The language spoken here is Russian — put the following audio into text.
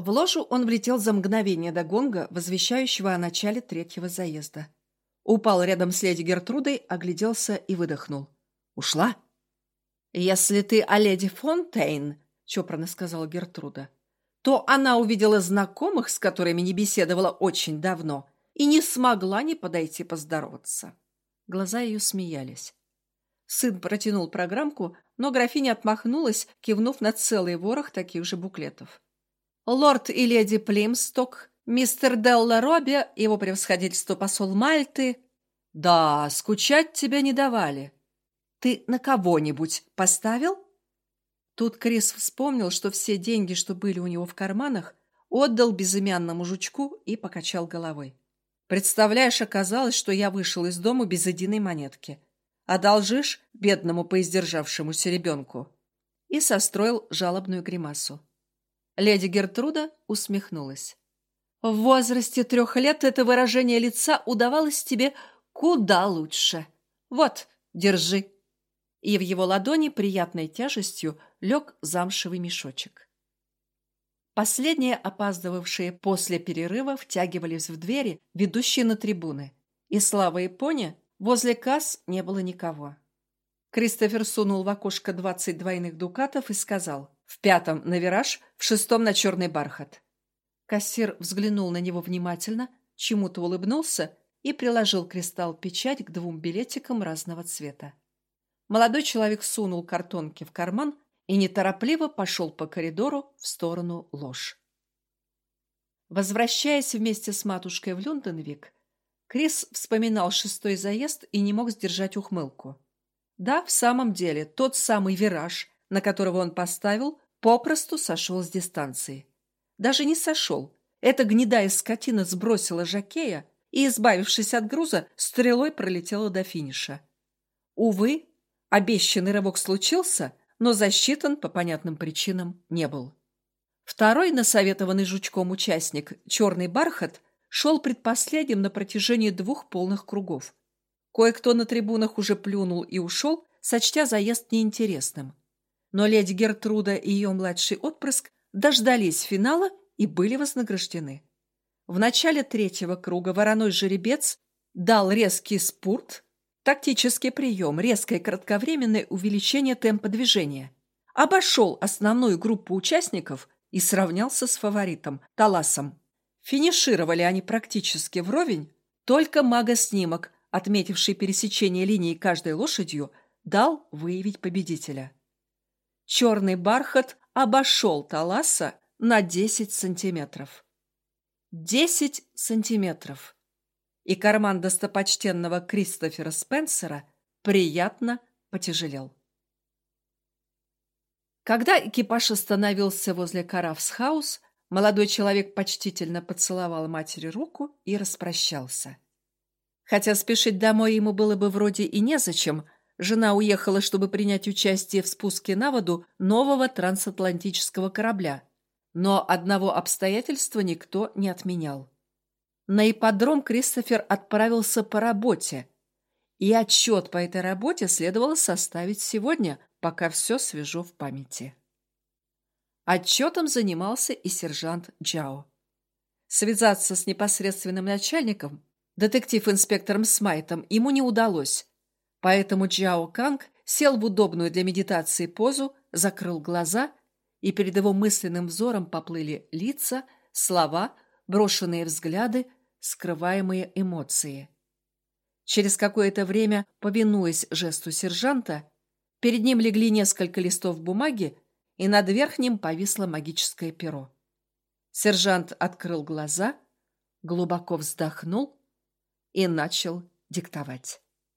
В ложу он влетел за мгновение до гонга, возвещающего о начале третьего заезда. Упал рядом с леди Гертрудой, огляделся и выдохнул. «Ушла?» «Если ты о леди Фонтейн», — чопорно сказала Гертруда, то она увидела знакомых, с которыми не беседовала очень давно, и не смогла не подойти поздороваться. Глаза ее смеялись. Сын протянул программку, но графиня отмахнулась, кивнув на целый ворох таких же буклетов. Лорд и леди Плимсток, мистер Делла Робби, его превосходительство посол Мальты. Да, скучать тебя не давали. Ты на кого-нибудь поставил? Тут Крис вспомнил, что все деньги, что были у него в карманах, отдал безымянному жучку и покачал головой. Представляешь, оказалось, что я вышел из дома без единой монетки. Одолжишь бедному поиздержавшемуся ребенку? И состроил жалобную гримасу. Леди Гертруда усмехнулась. В возрасте трех лет это выражение лица удавалось тебе куда лучше. Вот, держи. И в его ладони приятной тяжестью лег замшевый мешочек. Последние опаздывавшие после перерыва втягивались в двери, ведущие на трибуны. И слава Японе, возле касс не было никого. Кристофер сунул в окошко двадцать двойных дукатов и сказал в пятом на вираж, в шестом на черный бархат. Кассир взглянул на него внимательно, чему-то улыбнулся и приложил кристалл-печать к двум билетикам разного цвета. Молодой человек сунул картонки в карман и неторопливо пошел по коридору в сторону ложь. Возвращаясь вместе с матушкой в Люнденвик, Крис вспоминал шестой заезд и не мог сдержать ухмылку. Да, в самом деле, тот самый вираж, на которого он поставил, попросту сошел с дистанции. Даже не сошел. Эта гнедая скотина сбросила жакея и, избавившись от груза, стрелой пролетела до финиша. Увы, обещанный рывок случился, но засчитан по понятным причинам не был. Второй насоветованный жучком участник, черный бархат, шел предпоследним на протяжении двух полных кругов. Кое-кто на трибунах уже плюнул и ушел, сочтя заезд неинтересным но леди Гертруда и ее младший отпрыск дождались финала и были вознаграждены. В начале третьего круга вороной жеребец дал резкий спурт, тактический прием, резкое кратковременное увеличение темпа движения, обошел основную группу участников и сравнялся с фаворитом Таласом. Финишировали они практически вровень, только мага-снимок, отметивший пересечение линии каждой лошадью, дал выявить победителя. Черный бархат обошел Таласа на 10 сантиметров. 10 сантиметров. И карман достопочтенного Кристофера Спенсера приятно потяжелел. Когда экипаж остановился возле Карафсхаус, молодой человек почтительно поцеловал матери руку и распрощался. Хотя спешить домой ему было бы вроде и незачем – Жена уехала, чтобы принять участие в спуске на воду нового трансатлантического корабля. Но одного обстоятельства никто не отменял. На ипподром Кристофер отправился по работе, и отчет по этой работе следовало составить сегодня, пока все свежо в памяти. Отчетом занимался и сержант Джао. Связаться с непосредственным начальником, детектив-инспектором Смайтом, ему не удалось, Поэтому Джао Канг сел в удобную для медитации позу, закрыл глаза, и перед его мысленным взором поплыли лица, слова, брошенные взгляды, скрываемые эмоции. Через какое-то время, повинуясь жесту сержанта, перед ним легли несколько листов бумаги, и над верхним повисло магическое перо. Сержант открыл глаза, глубоко вздохнул и начал диктовать.